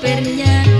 pernya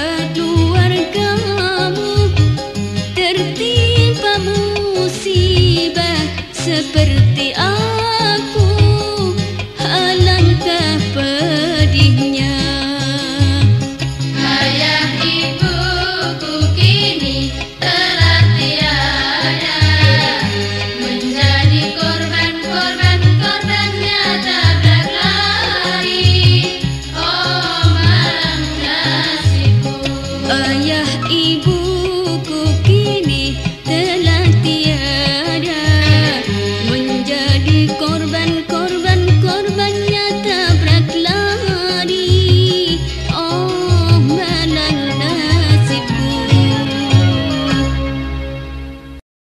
seperti aku alangkah pedihnya. Ayah ibuku kini telah tiada. Menjadi korban korban korban nyata berlari. Oh malam kasihku ayah ibu